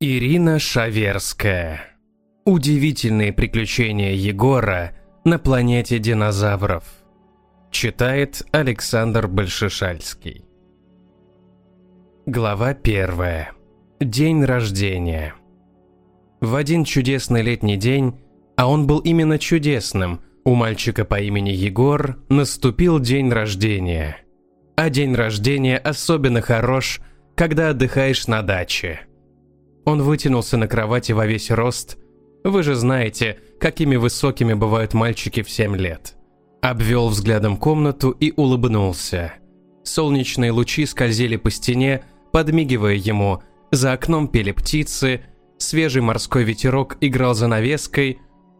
Ирина Шаверская. Удивительные приключения Егора на планете динозавров. Читает Александр Большешальский. Глава первая. День рождения. В один чудесный летний день, а он был именно чудесным, у мальчика по имени Егор наступил день рождения. А день рождения особенно хорош, когда отдыхаешь на даче – он вытянулся на кровати во весь рост. Вы же знаете, какими высокими бывают мальчики в 7 лет. Обвел взглядом комнату и улыбнулся. Солнечные лучи скользили по стене, подмигивая ему. За окном пели птицы, свежий морской ветерок играл за навеской,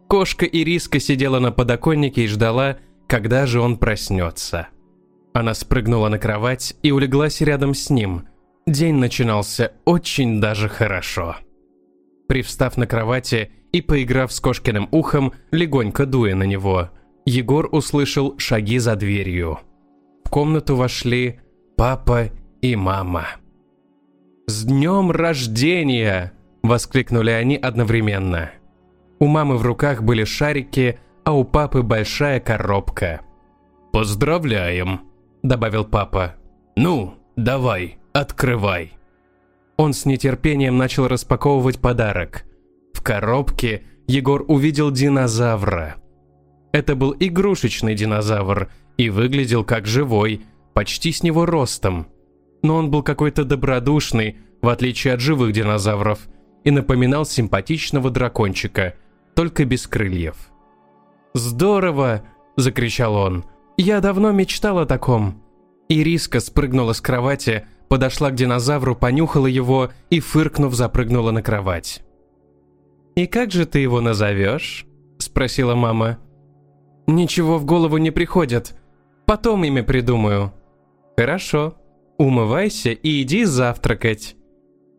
кошка Ириска сидела на подоконнике и ждала, когда же он проснется. Она спрыгнула на кровать и улеглась рядом с ним – День начинался очень даже хорошо. Привстав на кровати и поиграв с кошкиным ухом, легонько дуя на него, Егор услышал шаги за дверью. В комнату вошли папа и мама. «С днем рождения!» – воскликнули они одновременно. У мамы в руках были шарики, а у папы большая коробка. «Поздравляем!» – добавил папа. «Ну, давай, Открывай. Он с нетерпением начал распаковывать подарок. В коробке Егор увидел динозавра. Это был игрушечный динозавр и выглядел как живой, почти с него ростом. Но он был какой-то добродушный, в отличие от живых динозавров, и напоминал симпатичного дракончика, только без крыльев. «Здорово!» – закричал он. «Я давно мечтал о таком!» Ириска спрыгнула с кровати, подошла к динозавру, понюхала его и, фыркнув, запрыгнула на кровать. «И как же ты его назовешь?» – спросила мама. «Ничего в голову не приходит. Потом имя придумаю». «Хорошо. Умывайся и иди завтракать».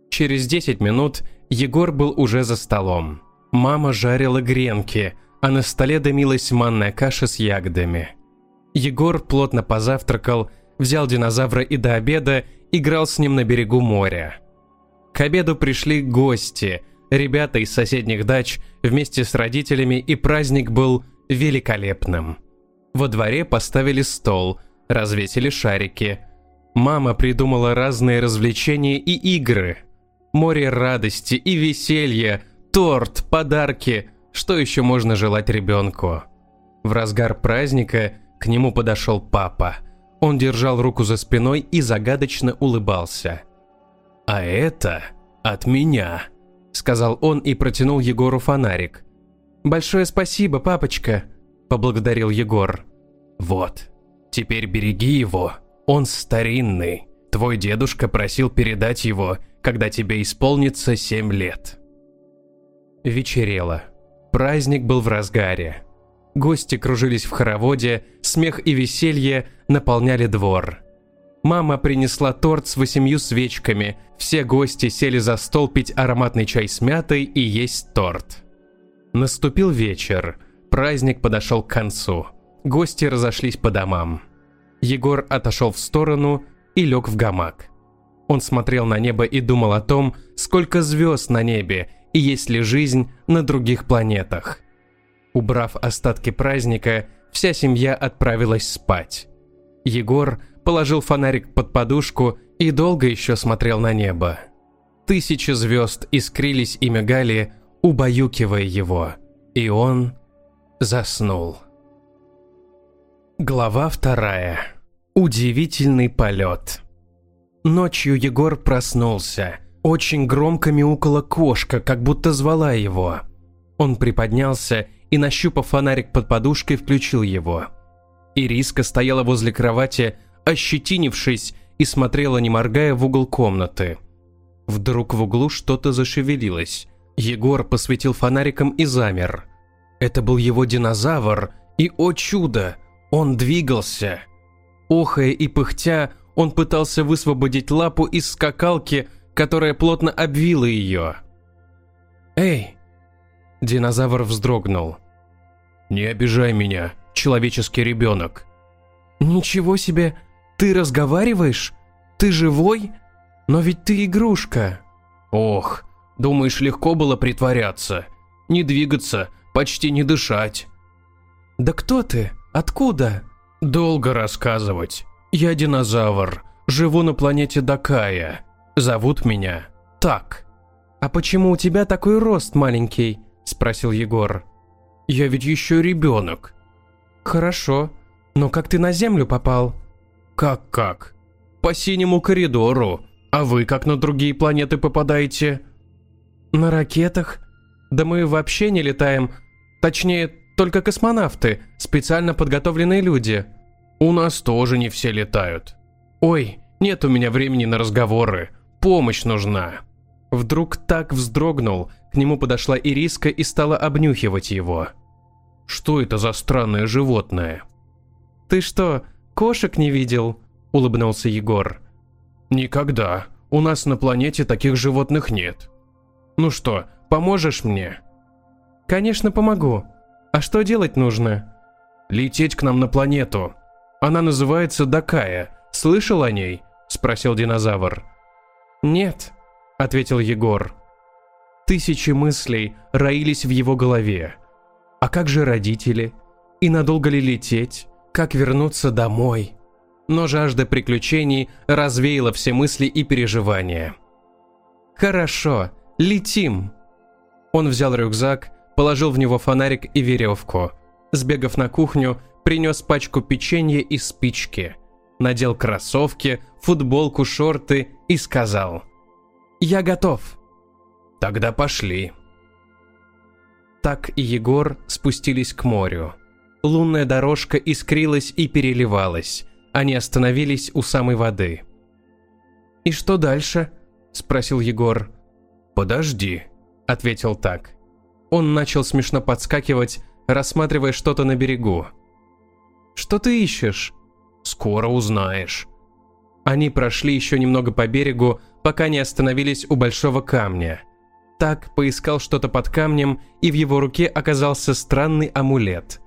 Через 10 минут Егор был уже за столом. Мама жарила гренки, а на столе дымилась манная каша с ягодами. Егор плотно позавтракал, взял динозавра и до обеда играл с ним на берегу моря. К обеду пришли гости, ребята из соседних дач вместе с родителями, и праздник был великолепным. Во дворе поставили стол, развесили шарики. Мама придумала разные развлечения и игры. Море радости и веселья, торт, подарки. Что еще можно желать ребенку? В разгар праздника к нему подошел папа – он держал руку за спиной и загадочно улыбался. «А это от меня», — сказал он и протянул Егору фонарик. «Большое спасибо, папочка», — поблагодарил Егор. «Вот, теперь береги его, он старинный. Твой дедушка просил передать его, когда тебе исполнится семь лет». Вечерело. Праздник был в разгаре. Гости кружились в хороводе, смех и веселье наполняли двор. Мама принесла торт с восемью свечками, все гости сели за стол пить ароматный чай с мятой и есть торт. Наступил вечер, праздник подошел к концу. Гости разошлись по домам. Егор отошел в сторону и лег в гамак. Он смотрел на небо и думал о том, сколько звезд на небе и есть ли жизнь на других планетах. Убрав остатки праздника, вся семья отправилась спать. Егор положил фонарик под подушку и долго еще смотрел на небо. Тысячи звезд искрились и мигали, убаюкивая его, и он заснул. Глава вторая. Удивительный полет. Ночью Егор проснулся. Очень громко мяукала кошка, как будто звала его. Он приподнялся и, нащупав фонарик под подушкой, включил его. Ириска стояла возле кровати, ощетинившись, и смотрела, не моргая, в угол комнаты. Вдруг в углу что-то зашевелилось. Егор посветил фонариком и замер. Это был его динозавр, и, о чудо, он двигался. Охая и пыхтя, он пытался высвободить лапу из скакалки, которая плотно обвила ее. «Эй, Динозавр вздрогнул. «Не обижай меня, человеческий ребенок». «Ничего себе! Ты разговариваешь? Ты живой? Но ведь ты игрушка». «Ох, Думаешь, легко было притворяться? Не двигаться, почти не дышать. Да кто ты? Откуда? Долго рассказывать. Я динозавр. Живу на планете Дакая. Зовут меня так. А почему у тебя такой рост маленький? Спросил Егор. Я ведь еще ребенок. Хорошо. Но как ты на Землю попал? Как-как? По синему коридору. А вы как на другие планеты попадаете? На ракетах? Да мы вообще не летаем. Точнее, только космонавты, специально подготовленные люди. У нас тоже не все летают. Ой, нет у меня времени на разговоры. Помощь нужна. Вдруг так вздрогнул, к нему подошла Ириска и стала обнюхивать его. Что это за странное животное? Ты что, кошек не видел? Улыбнулся Егор. Никогда. У нас на планете таких животных нет. Ну что, поможешь мне? Конечно, помогу. А что делать нужно? Лететь к нам на планету. Она называется Дакая. Слышал о ней? Спросил динозавр. Нет, ответил Егор. Тысячи мыслей роились в его голове. А как же родители? И надолго ли лететь? Как вернуться домой? Но жажда приключений развеяла все мысли и переживания. «Хорошо, летим!» Он взял рюкзак, положил в него фонарик и веревку. Сбегав на кухню, принес пачку печенья и спички. Надел кроссовки, футболку, шорты и сказал «Я готов». «Тогда пошли». Так и Егор спустились к морю. Лунная дорожка искрилась и переливалась. Они остановились у самой воды. «И что дальше?» – спросил Егор. «Подожди», – ответил так. Он начал смешно подскакивать, рассматривая что-то на берегу. «Что ты ищешь?» «Скоро узнаешь». Они прошли еще немного по берегу, пока не остановились у большого камня. Так поискал что-то под камнем, и в его руке оказался странный амулет.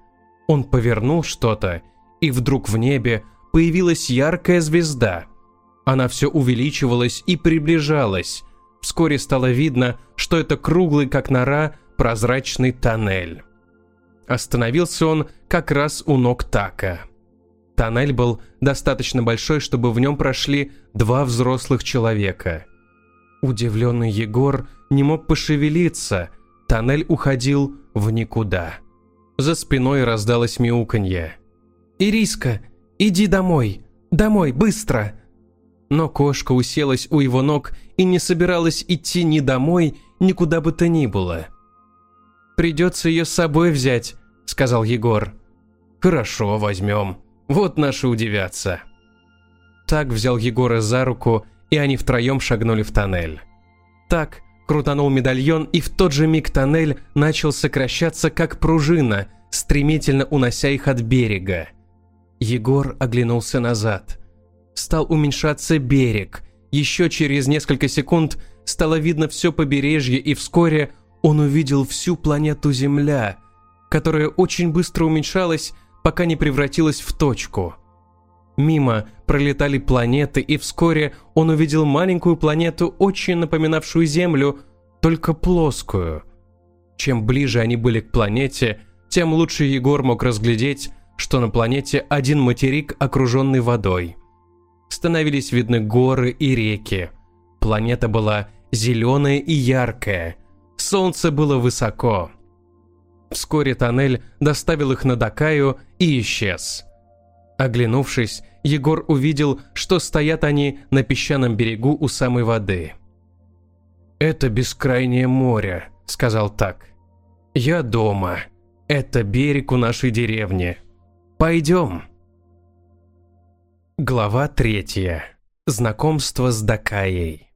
Он повернул что-то, и вдруг в небе появилась яркая звезда. Она все увеличивалась и приближалась. Вскоре стало видно, что это круглый, как нора, прозрачный тоннель. Остановился он как раз у ног Така. Тоннель был достаточно большой, чтобы в нем прошли два взрослых человека. Удивленный Егор не мог пошевелиться, тоннель уходил в никуда. За спиной раздалось мяуканье. «Ириска, иди домой! Домой, быстро!» Но кошка уселась у его ног и не собиралась идти ни домой, ни куда бы то ни было. «Придется ее с собой взять», — сказал Егор. «Хорошо, возьмем. Вот наши удивятся». Так взял Егора за руку, и они втроем шагнули в тоннель. Так крутанул медальон, и в тот же миг тоннель начал сокращаться, как пружина, стремительно унося их от берега. Егор оглянулся назад. Стал уменьшаться берег. Еще через несколько секунд стало видно все побережье, и вскоре он увидел всю планету Земля, которая очень быстро уменьшалась, пока не превратилась в точку. Мимо пролетали планеты, и вскоре он увидел маленькую планету, очень напоминавшую Землю, только плоскую. Чем ближе они были к планете, тем лучше Егор мог разглядеть, что на планете один материк, окруженный водой. Становились видны горы и реки. Планета была зеленая и яркая. Солнце было высоко. Вскоре тоннель доставил их на Дакаю и исчез. Оглянувшись, Егор увидел, что стоят они на песчаном берегу у самой воды. «Это бескрайнее море», — сказал так. «Я дома. Это берег у нашей деревни. Пойдем». Глава третья. Знакомство с Дакаей.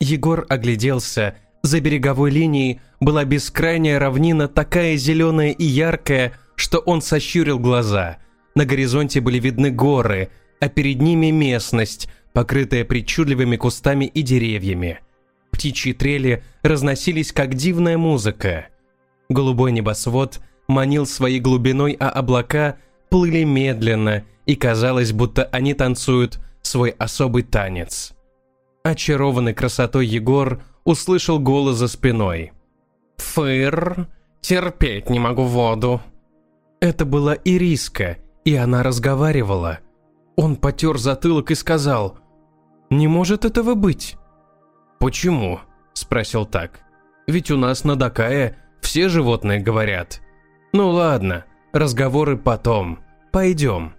Егор огляделся за береговой линией была бескрайняя равнина, такая зеленая и яркая, что он сощурил глаза. На горизонте были видны горы, а перед ними местность, покрытая причудливыми кустами и деревьями. Птичьи трели разносились, как дивная музыка. Голубой небосвод манил своей глубиной, а облака плыли медленно, и казалось, будто они танцуют свой особый танец. Очарованный красотой Егор услышал голос за спиной. «Фыр, терпеть не могу воду». Это была Ириска, и она разговаривала. Он потер затылок и сказал, «Не может этого быть». «Почему?» – спросил так. «Ведь у нас на Дакае все животные говорят». «Ну ладно, разговоры потом. Пойдем».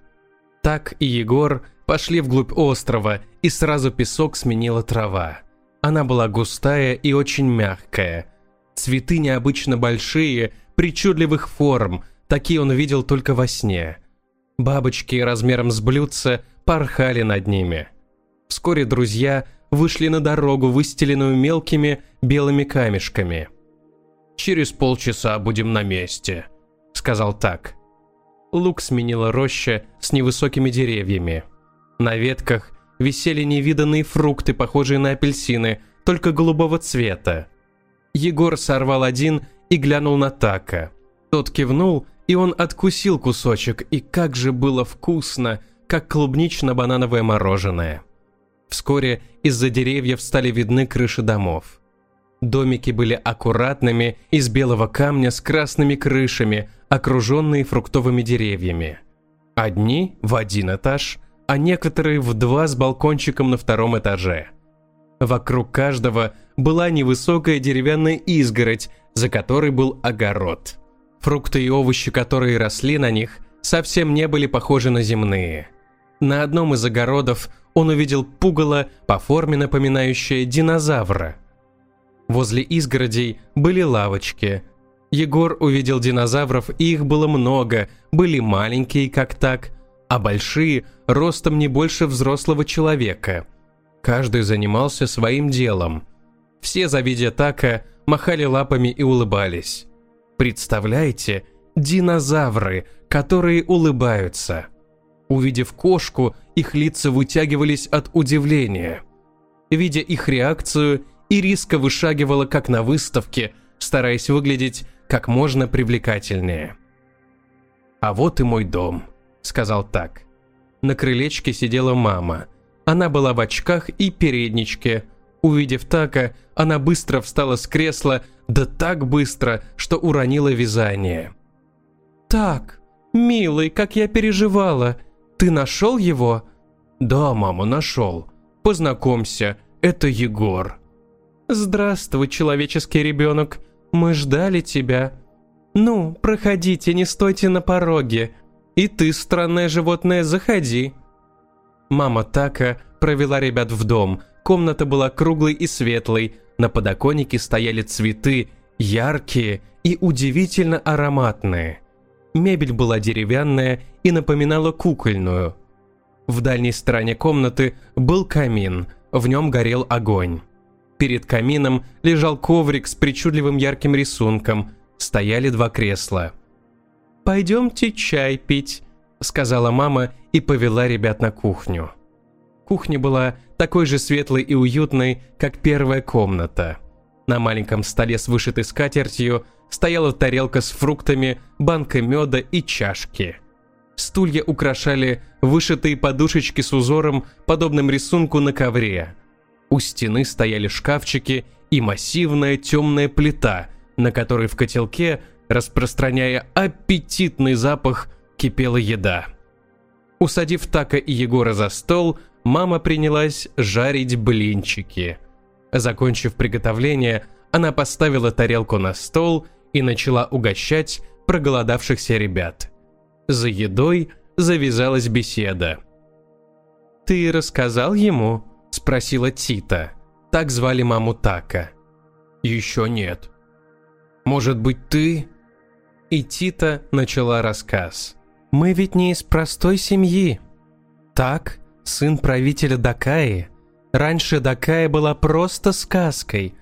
Так и Егор пошли вглубь острова, и сразу песок сменила трава. Она была густая и очень мягкая. Цветы необычно большие, причудливых форм, такие он видел только во сне. Бабочки размером с блюдца порхали над ними. Вскоре друзья вышли на дорогу, выстеленную мелкими белыми камешками. «Через полчаса будем на месте», — сказал так. Лук сменила роща с невысокими деревьями. На ветках висели невиданные фрукты, похожие на апельсины, только голубого цвета. Егор сорвал один и глянул на Така. Тот кивнул, и он откусил кусочек, и как же было вкусно, как клубнично-банановое мороженое. Вскоре из-за деревьев стали видны крыши домов. Домики были аккуратными, из белого камня с красными крышами, окруженные фруктовыми деревьями. Одни в один этаж, а некоторые в два с балкончиком на втором этаже. Вокруг каждого была невысокая деревянная изгородь, за которой был огород. Фрукты и овощи, которые росли на них, совсем не были похожи на земные. На одном из огородов он увидел пугало, по форме напоминающее динозавра. Возле изгородей были лавочки. Егор увидел динозавров, и их было много, были маленькие, как так, а большие – ростом не больше взрослого человека. Каждый занимался своим делом. Все, завидя Така, махали лапами и улыбались. Представляете, динозавры, которые улыбаются. Увидев кошку, их лица вытягивались от удивления. Видя их реакцию, Ириска вышагивала как на выставке, стараясь выглядеть как можно привлекательнее. «А вот и мой дом», — сказал так. На крылечке сидела мама. Она была в очках и передничке. Увидев Така, она быстро встала с кресла, да так быстро, что уронила вязание. «Так, милый, как я переживала. Ты нашел его?» «Да, мама, нашел. Познакомься, это Егор». «Здравствуй, человеческий ребенок. Мы ждали тебя. Ну, проходите, не стойте на пороге. И ты, странное животное, заходи». Мама Така провела ребят в дом. Комната была круглой и светлой. На подоконнике стояли цветы, яркие и удивительно ароматные. Мебель была деревянная и напоминала кукольную. В дальней стороне комнаты был камин, в нем горел огонь. Перед камином лежал коврик с причудливым ярким рисунком, стояли два кресла. «Пойдемте чай пить», — сказала мама и повела ребят на кухню. Кухня была такой же светлой и уютной, как первая комната. На маленьком столе с вышитой скатертью стояла тарелка с фруктами, банка меда и чашки. Стулья украшали вышитые подушечки с узором, подобным рисунку на ковре. У стены стояли шкафчики и массивная темная плита, на которой в котелке, распространяя аппетитный запах, кипела еда. Усадив Така и Егора за стол, мама принялась жарить блинчики. Закончив приготовление, она поставила тарелку на стол и начала угощать проголодавшихся ребят. За едой завязалась беседа. «Ты рассказал ему?» – спросила Тита. Так звали маму Така. «Еще нет». «Может быть, ты?» И Тита начала рассказ. «Мы ведь не из простой семьи. Так, сын правителя Дакаи. Раньше Дакая была просто сказкой.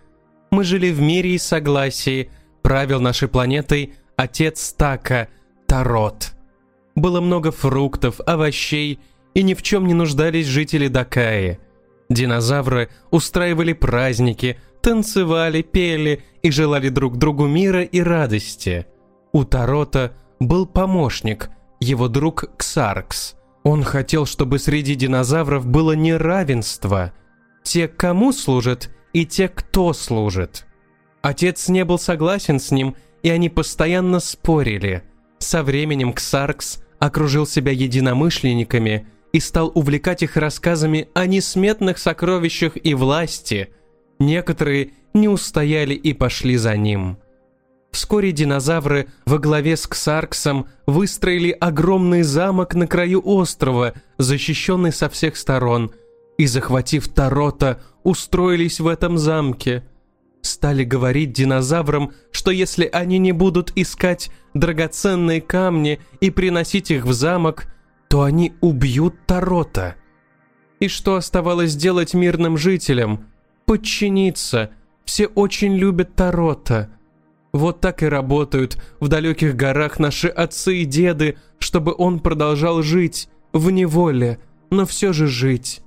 Мы жили в мире и согласии – правил нашей планетой отец Така, Тарот. Было много фруктов, овощей, и ни в чем не нуждались жители Дакаи. Динозавры устраивали праздники, танцевали, пели и желали друг другу мира и радости. У Тарота был помощник, его друг Ксаркс. Он хотел, чтобы среди динозавров было неравенство. Те, кому служат, и те, кто служит. Отец не был согласен с ним, и они постоянно спорили. Со временем Ксаркс окружил себя единомышленниками и стал увлекать их рассказами о несметных сокровищах и власти. Некоторые не устояли и пошли за ним. Вскоре динозавры во главе с Ксарксом выстроили огромный замок на краю острова, защищенный со всех сторон, и, захватив Тарота, устроились в этом замке. Стали говорить динозаврам, что если они не будут искать драгоценные камни и приносить их в замок, то они убьют Тарота. И что оставалось делать мирным жителям? Подчиниться. Все очень любят Тарота. Вот так и работают в далеких горах наши отцы и деды, чтобы он продолжал жить, в неволе, но все же жить.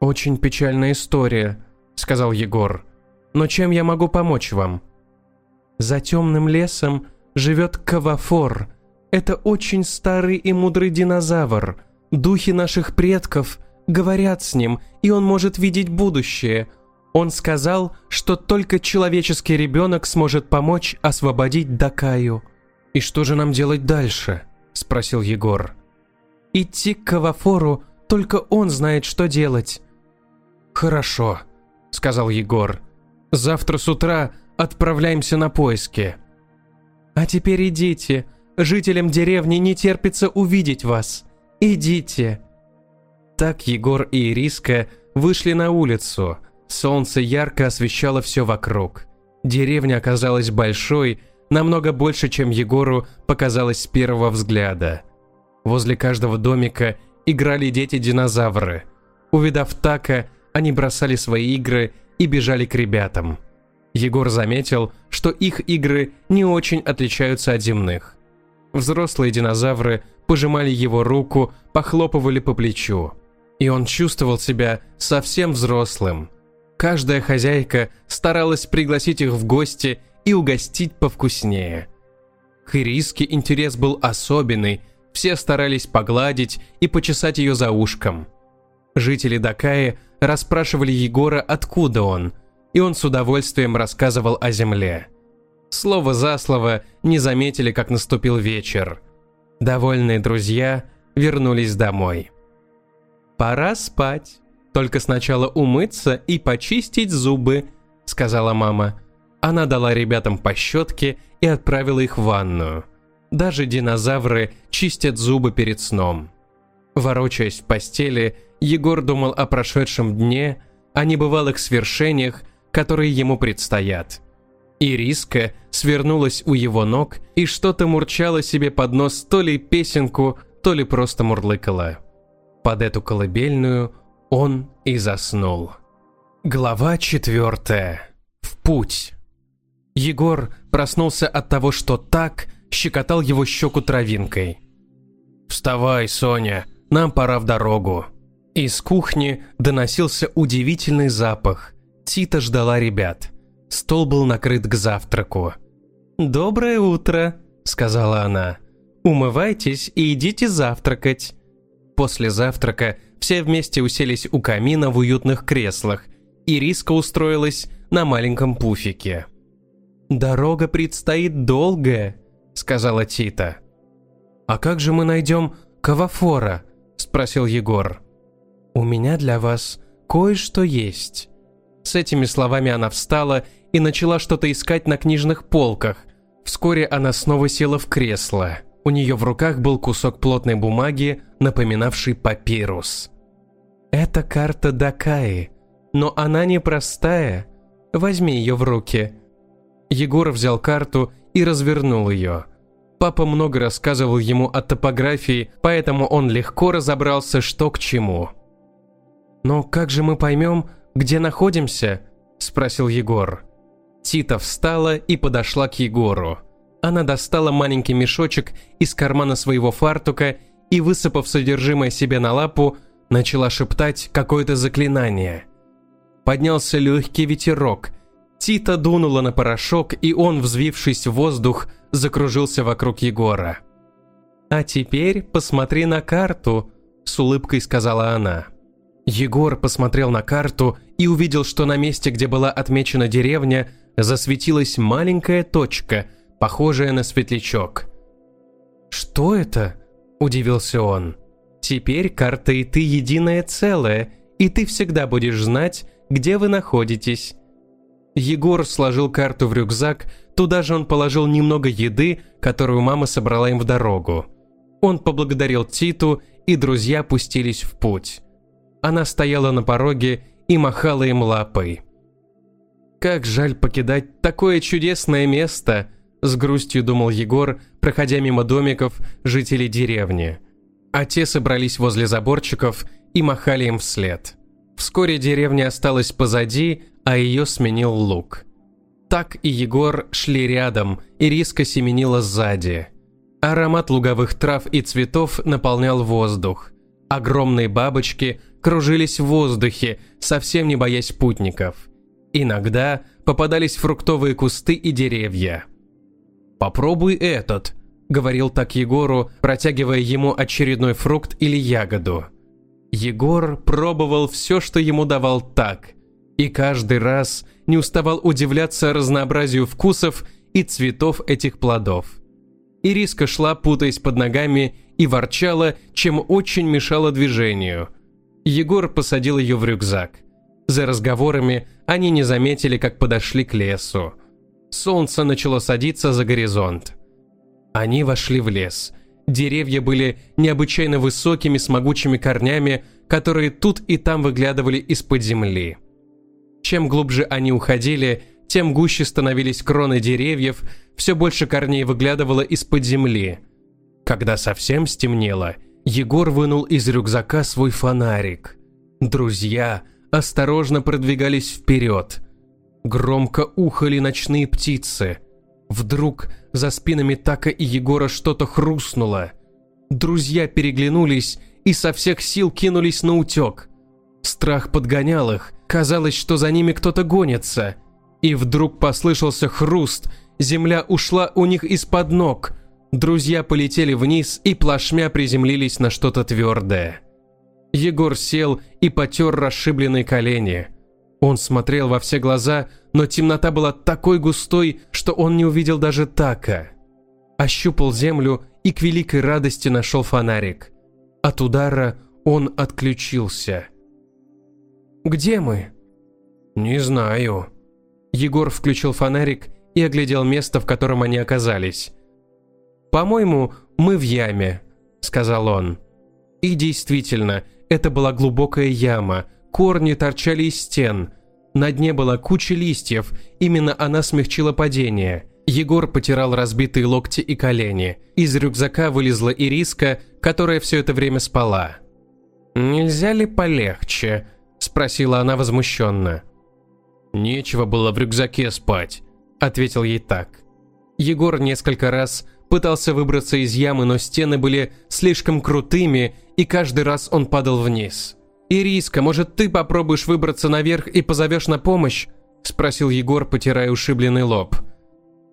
«Очень печальная история», — сказал Егор. «Но чем я могу помочь вам?» «За темным лесом живет Кавафор. Это очень старый и мудрый динозавр. Духи наших предков говорят с ним, и он может видеть будущее. Он сказал, что только человеческий ребенок сможет помочь освободить Дакаю. «И что же нам делать дальше?» – спросил Егор. «Идти к Кавафору, только он знает, что делать». «Хорошо», – сказал Егор. «Завтра с утра отправляемся на поиски». «А теперь идите. Жителям деревни не терпится увидеть вас. Идите». Так Егор и Ириска вышли на улицу – Солнце ярко освещало все вокруг. Деревня оказалась большой, намного больше, чем Егору показалось с первого взгляда. Возле каждого домика играли дети-динозавры. Увидав Така, они бросали свои игры и бежали к ребятам. Егор заметил, что их игры не очень отличаются от земных. Взрослые динозавры пожимали его руку, похлопывали по плечу. И он чувствовал себя совсем взрослым – Каждая хозяйка старалась пригласить их в гости и угостить повкуснее. К Ириске интерес был особенный, все старались погладить и почесать ее за ушком. Жители Дакаи расспрашивали Егора, откуда он, и он с удовольствием рассказывал о земле. Слово за слово не заметили, как наступил вечер. Довольные друзья вернулись домой. «Пора спать», только сначала умыться и почистить зубы», — сказала мама. Она дала ребятам по щетке и отправила их в ванную. Даже динозавры чистят зубы перед сном. Ворочаясь в постели, Егор думал о прошедшем дне, о небывалых свершениях, которые ему предстоят. Ириска свернулась у его ног и что-то мурчала себе под нос то ли песенку, то ли просто мурлыкала. Под эту колыбельную он и заснул. Глава четвертая. В путь. Егор проснулся от того, что так щекотал его щеку травинкой. «Вставай, Соня, нам пора в дорогу». Из кухни доносился удивительный запах. Тита ждала ребят. Стол был накрыт к завтраку. «Доброе утро», — сказала она. «Умывайтесь и идите завтракать». После завтрака все вместе уселись у камина в уютных креслах, и Риска устроилась на маленьком пуфике. «Дорога предстоит долгая», — сказала Тита. «А как же мы найдем Кавафора?» — спросил Егор. «У меня для вас кое-что есть». С этими словами она встала и начала что-то искать на книжных полках. Вскоре она снова села в кресло. У нее в руках был кусок плотной бумаги, напоминавший папирус. Это карта Дакаи, но она непростая. Возьми ее в руки. Егор взял карту и развернул ее. Папа много рассказывал ему о топографии, поэтому он легко разобрался, что к чему. «Но как же мы поймем, где находимся?» – спросил Егор. Тита встала и подошла к Егору. Она достала маленький мешочек из кармана своего фартука и, высыпав содержимое себе на лапу, начала шептать какое-то заклинание. Поднялся легкий ветерок. Тита дунула на порошок, и он, взвившись в воздух, закружился вокруг Егора. «А теперь посмотри на карту», — с улыбкой сказала она. Егор посмотрел на карту, и увидел, что на месте, где была отмечена деревня, засветилась маленькая точка, похожая на светлячок. «Что это?» – удивился он. «Теперь карта и ты единое целое, и ты всегда будешь знать, где вы находитесь». Егор сложил карту в рюкзак, туда же он положил немного еды, которую мама собрала им в дорогу. Он поблагодарил Титу, и друзья пустились в путь. Она стояла на пороге и махала им лапой. «Как жаль покидать такое чудесное место!» – с грустью думал Егор, проходя мимо домиков жителей деревни. А те собрались возле заборчиков и махали им вслед. Вскоре деревня осталась позади, а ее сменил лук. Так и Егор шли рядом, и Риска семенила сзади. Аромат луговых трав и цветов наполнял воздух. Огромные бабочки кружились в воздухе, совсем не боясь путников. Иногда попадались фруктовые кусты и деревья. «Попробуй этот», — говорил так Егору, протягивая ему очередной фрукт или ягоду. Егор пробовал все, что ему давал так, и каждый раз не уставал удивляться разнообразию вкусов и цветов этих плодов. Ириска шла, путаясь под ногами, и ворчала, чем очень мешала движению. Егор посадил ее в рюкзак. За разговорами они не заметили, как подошли к лесу. Солнце начало садиться за горизонт. Они вошли в лес. Деревья были необычайно высокими с могучими корнями, которые тут и там выглядывали из-под земли. Чем глубже они уходили, тем гуще становились кроны деревьев, все больше корней выглядывало из-под земли. Когда совсем стемнело, Егор вынул из рюкзака свой фонарик. Друзья осторожно продвигались вперед. Громко ухали ночные птицы. Вдруг за спинами Така и Егора что-то хрустнуло. Друзья переглянулись и со всех сил кинулись на утек. Страх подгонял их, казалось, что за ними кто-то гонится. И вдруг послышался хруст, земля ушла у них из-под ног. Друзья полетели вниз и плашмя приземлились на что-то твердое. Егор сел и потер расшибленные колени. Он смотрел во все глаза, но темнота была такой густой, что он не увидел даже така. Ощупал землю и к великой радости нашел фонарик. От удара он отключился. «Где мы?» «Не знаю». Егор включил фонарик и оглядел место, в котором они оказались. «По-моему, мы в яме», — сказал он. И действительно, это была глубокая яма, корни торчали из стен. На дне была куча листьев, именно она смягчила падение. Егор потирал разбитые локти и колени. Из рюкзака вылезла Ириска, которая все это время спала. «Нельзя ли полегче?» – спросила она возмущенно. «Нечего было в рюкзаке спать», – ответил ей так. Егор несколько раз пытался выбраться из ямы, но стены были слишком крутыми, и каждый раз он падал вниз. «Ириска, может, ты попробуешь выбраться наверх и позовешь на помощь?» – спросил Егор, потирая ушибленный лоб.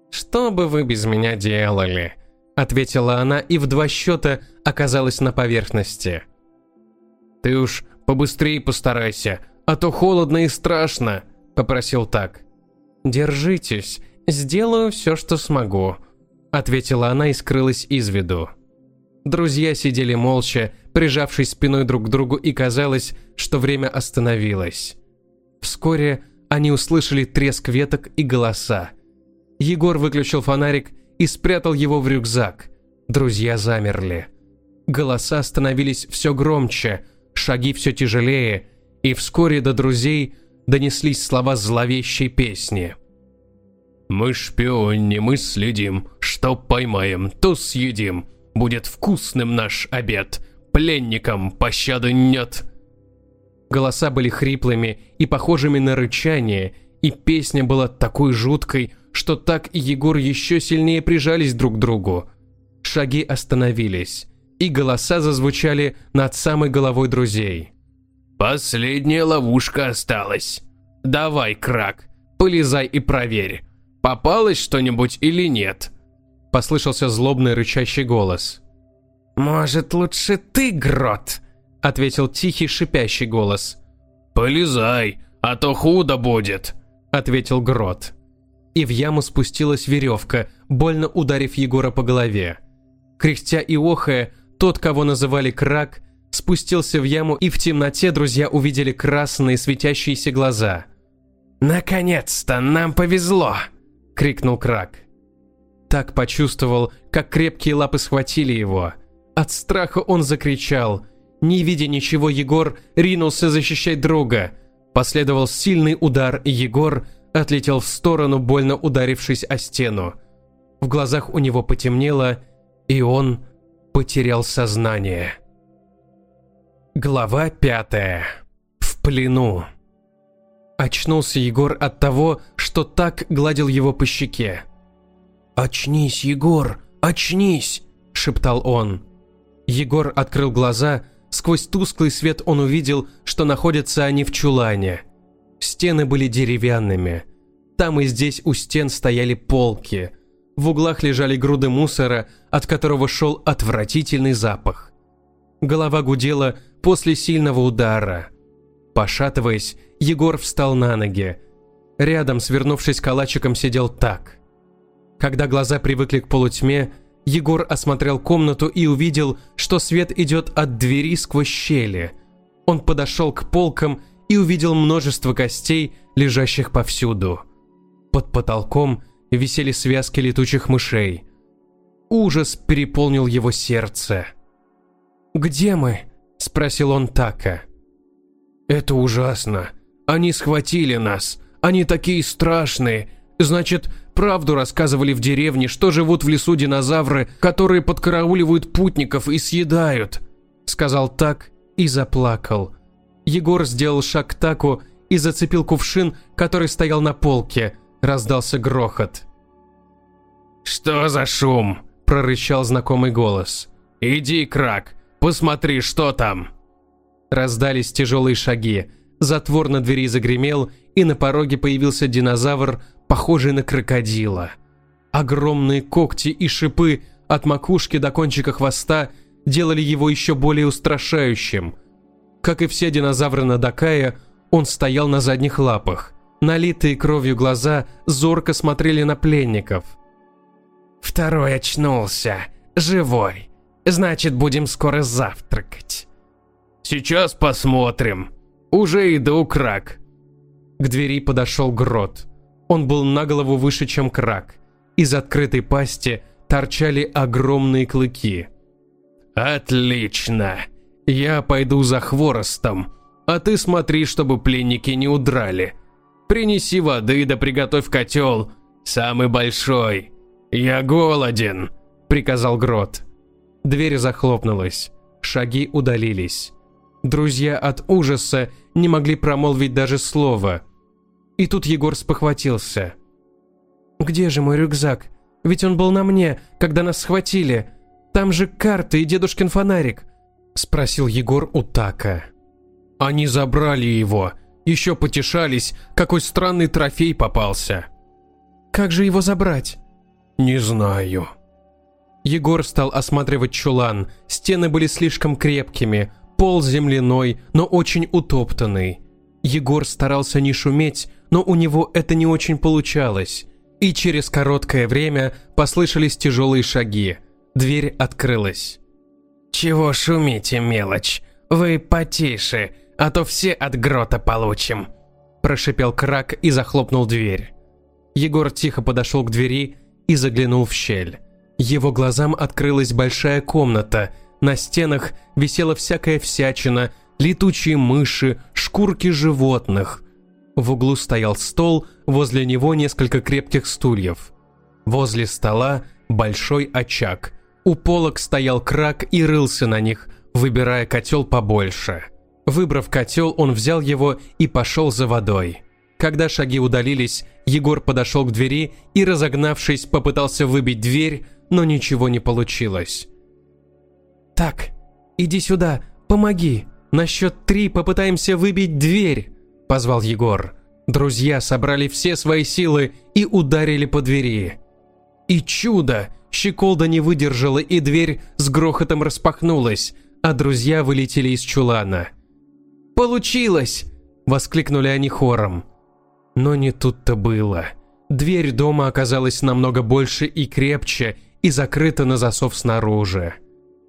«Что бы вы без меня делали?» – ответила она и в два счета оказалась на поверхности. «Ты уж побыстрее постарайся, а то холодно и страшно», – попросил так. «Держитесь, сделаю все, что смогу», ответила она и скрылась из виду. Друзья сидели молча, прижавшись спиной друг к другу, и казалось, что время остановилось. Вскоре они услышали треск веток и голоса. Егор выключил фонарик и спрятал его в рюкзак. Друзья замерли. Голоса становились все громче, шаги все тяжелее, и вскоре до друзей донеслись слова зловещей песни – мы шпионим, мы следим, что поймаем, то съедим. Будет вкусным наш обед, пленникам пощады нет. Голоса были хриплыми и похожими на рычание, и песня была такой жуткой, что так и Егор еще сильнее прижались друг к другу. Шаги остановились, и голоса зазвучали над самой головой друзей. «Последняя ловушка осталась. Давай, Крак, полезай и проверь, Попалось что-нибудь или нет?» Послышался злобный рычащий голос. «Может, лучше ты, Грот?» Ответил тихий шипящий голос. «Полезай, а то худо будет», — ответил Грот. И в яму спустилась веревка, больно ударив Егора по голове. Кряхтя и охая, тот, кого называли Крак, спустился в яму, и в темноте друзья увидели красные светящиеся глаза. «Наконец-то нам повезло!» — крикнул Крак. Так почувствовал, как крепкие лапы схватили его. От страха он закричал. Не видя ничего, Егор ринулся защищать друга. Последовал сильный удар, и Егор отлетел в сторону, больно ударившись о стену. В глазах у него потемнело, и он потерял сознание. Глава пятая. В плену. Очнулся Егор от того, что так гладил его по щеке. «Очнись, Егор, очнись!» – шептал он. Егор открыл глаза, сквозь тусклый свет он увидел, что находятся они в чулане. Стены были деревянными. Там и здесь у стен стояли полки. В углах лежали груды мусора, от которого шел отвратительный запах. Голова гудела после сильного удара. Пошатываясь, Егор встал на ноги. Рядом, свернувшись калачиком, сидел так. Когда глаза привыкли к полутьме, Егор осмотрел комнату и увидел, что свет идет от двери сквозь щели. Он подошел к полкам и увидел множество костей, лежащих повсюду. Под потолком висели связки летучих мышей. Ужас переполнил его сердце. «Где мы?» – спросил он Така. «Это ужасно. Они схватили нас. Они такие страшные. Значит, правду рассказывали в деревне, что живут в лесу динозавры, которые подкарауливают путников и съедают», – сказал Так и заплакал. Егор сделал шаг к Таку и зацепил кувшин, который стоял на полке. Раздался грохот. «Что за шум?» – прорычал знакомый голос. «Иди, Крак, посмотри, что там!» Раздались тяжелые шаги. Затвор на двери загремел, и на пороге появился динозавр, похожий на крокодила. Огромные когти и шипы от макушки до кончика хвоста делали его еще более устрашающим. Как и все динозавры на Дакае, он стоял на задних лапах. Налитые кровью глаза зорко смотрели на пленников. «Второй очнулся. Живой. Значит, будем скоро завтракать». «Сейчас посмотрим. Уже иду, Крак». К двери подошел Грот. Он был на голову выше, чем Крак. Из открытой пасти торчали огромные клыки. «Отлично. Я пойду за хворостом, а ты смотри, чтобы пленники не удрали. Принеси воды да приготовь котел, самый большой. Я голоден», — приказал Грот. Дверь захлопнулась. Шаги удалились. Друзья от ужаса не могли промолвить даже слова. И тут Егор спохватился. «Где же мой рюкзак? Ведь он был на мне, когда нас схватили. Там же карты и дедушкин фонарик», – спросил Егор у Така. «Они забрали его. Еще потешались, какой странный трофей попался». «Как же его забрать?» «Не знаю». Егор стал осматривать чулан. Стены были слишком крепкими, Пол земляной, но очень утоптанный. Егор старался не шуметь, но у него это не очень получалось. И через короткое время послышались тяжелые шаги. Дверь открылась. «Чего шумите, мелочь? Вы потише, а то все от грота получим», – прошипел Крак и захлопнул дверь. Егор тихо подошел к двери и заглянул в щель. Его глазам открылась большая комната – на стенах висела всякая всячина, летучие мыши, шкурки животных. В углу стоял стол, возле него несколько крепких стульев. Возле стола большой очаг. У полок стоял крак и рылся на них, выбирая котел побольше. Выбрав котел, он взял его и пошел за водой. Когда шаги удалились, Егор подошел к двери и, разогнавшись, попытался выбить дверь, но ничего не получилось. «Так, иди сюда, помоги. На счет три попытаемся выбить дверь», – позвал Егор. Друзья собрали все свои силы и ударили по двери. И чудо! Щеколда не выдержала, и дверь с грохотом распахнулась, а друзья вылетели из чулана. «Получилось!» Воскликнули они хором. Но не тут-то было. Дверь дома оказалась намного больше и крепче, и закрыта на засов снаружи.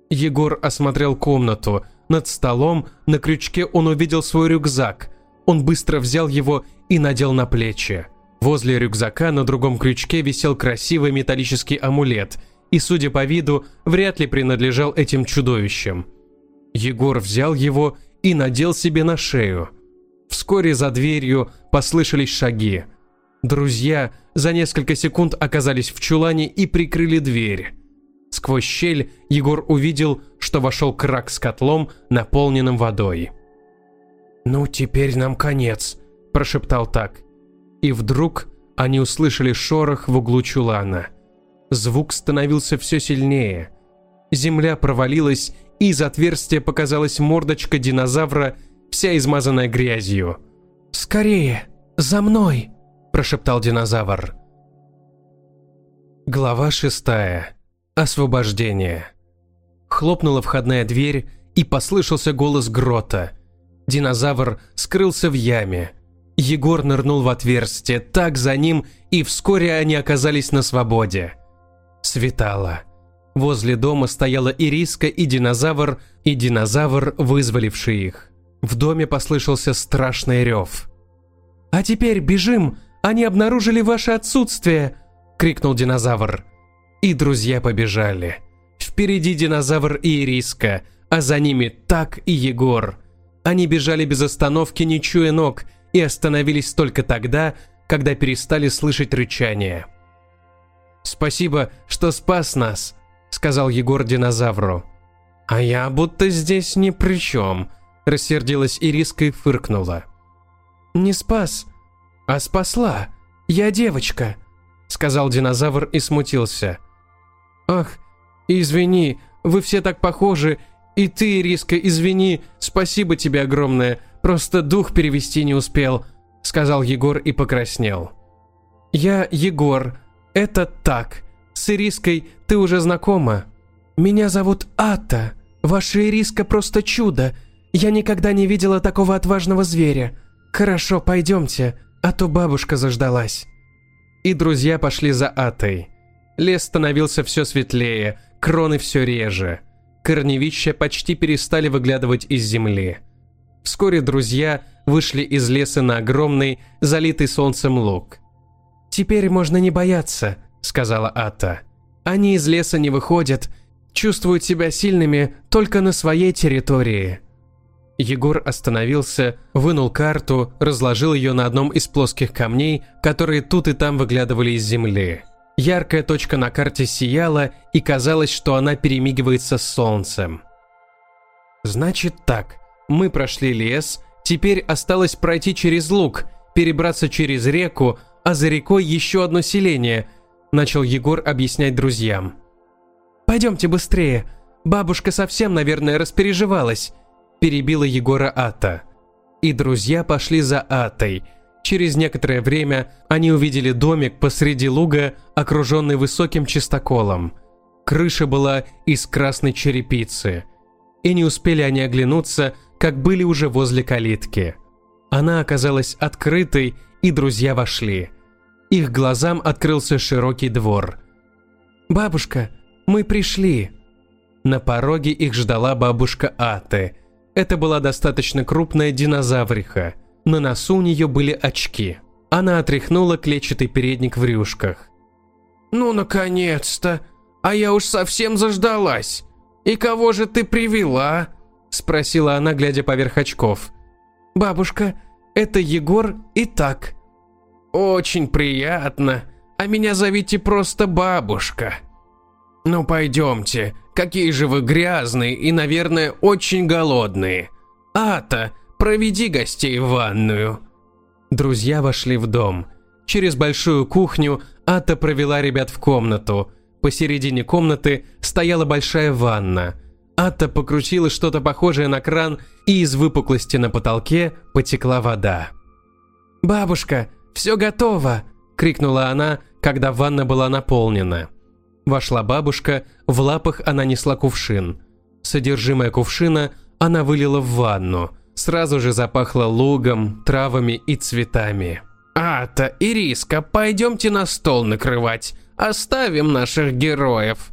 Егор осмотрел комнату. Над столом на крючке он увидел свой рюкзак. Он быстро взял его и надел на плечи. Возле рюкзака на другом крючке висел красивый металлический амулет, и, судя по виду, вряд ли принадлежал этим чудовищам. Егор взял его и надел себе на шею. Вскоре за дверью послышались шаги. Друзья за несколько секунд оказались в чулане и прикрыли дверь. Сквозь щель Егор увидел, что вошел крак с котлом, наполненным водой. «Ну, теперь нам конец», – прошептал так. И вдруг они услышали шорох в углу чулана. Звук становился все сильнее. Земля провалилась, и из отверстия показалась мордочка динозавра, вся измазанная грязью. «Скорее! За мной!» – прошептал динозавр. Глава шестая. Освобождение. Хлопнула входная дверь, и послышался голос Грота. Динозавр скрылся в яме. Егор нырнул в отверстие, так за ним, и вскоре они оказались на свободе. Светало. Возле дома стояла Ириска и динозавр, и динозавр, вызволивший их. В доме послышался страшный рев. «А теперь бежим! Они обнаружили ваше отсутствие!» – крикнул динозавр. И друзья побежали. Впереди динозавр и Ириска, а за ними Так и Егор. Они бежали без остановки, не чуя ног – и остановились только тогда, когда перестали слышать рычание. «Спасибо, что спас нас», — сказал Егор динозавру. «А я будто здесь ни при чем», — рассердилась Ириска и фыркнула. «Не спас, а спасла. Я девочка», — сказал динозавр и смутился. «Ах, извини, вы все так похожи, и ты, Ириска, извини, спасибо тебе огромное. Просто дух перевести не успел», — сказал Егор и покраснел. «Я Егор. Это так. С Ириской ты уже знакома». «Меня зовут Ата. Ваша Ириска просто чудо. Я никогда не видела такого отважного зверя. Хорошо, пойдемте, а то бабушка заждалась». И друзья пошли за Атой. Лес становился все светлее, кроны все реже. Корневища почти перестали выглядывать из земли. Вскоре друзья вышли из леса на огромный, залитый солнцем луг. «Теперь можно не бояться», — сказала Ата. «Они из леса не выходят, чувствуют себя сильными только на своей территории». Егор остановился, вынул карту, разложил ее на одном из плоских камней, которые тут и там выглядывали из земли. Яркая точка на карте сияла, и казалось, что она перемигивается с солнцем. «Значит так», мы прошли лес, теперь осталось пройти через луг, перебраться через реку, а за рекой еще одно селение, начал Егор объяснять друзьям. «Пойдемте быстрее, бабушка совсем, наверное, распереживалась», перебила Егора Ата. И друзья пошли за Атой. Через некоторое время они увидели домик посреди луга, окруженный высоким чистоколом. Крыша была из красной черепицы. И не успели они оглянуться, как были уже возле калитки. Она оказалась открытой, и друзья вошли. Их глазам открылся широкий двор. «Бабушка, мы пришли!» На пороге их ждала бабушка Аты. Это была достаточно крупная динозавриха. На носу у нее были очки. Она отряхнула клетчатый передник в рюшках. «Ну, наконец-то! А я уж совсем заждалась! И кого же ты привела?» – спросила она, глядя поверх очков. «Бабушка, это Егор и так». «Очень приятно. А меня зовите просто бабушка». «Ну пойдемте, какие же вы грязные и, наверное, очень голодные. Ата, проведи гостей в ванную». Друзья вошли в дом. Через большую кухню Ата провела ребят в комнату. Посередине комнаты стояла большая ванна – Атта покрутила что-то похожее на кран, и из выпуклости на потолке потекла вода. «Бабушка, все готово!» – крикнула она, когда ванна была наполнена. Вошла бабушка, в лапах она несла кувшин. Содержимое кувшина она вылила в ванну. Сразу же запахло лугом, травами и цветами. «Ата, Ириска, пойдемте на стол накрывать. Оставим наших героев».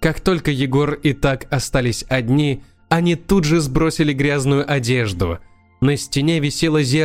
Как только Егор и так остались одни, они тут же сбросили грязную одежду. На стене висело зеркало,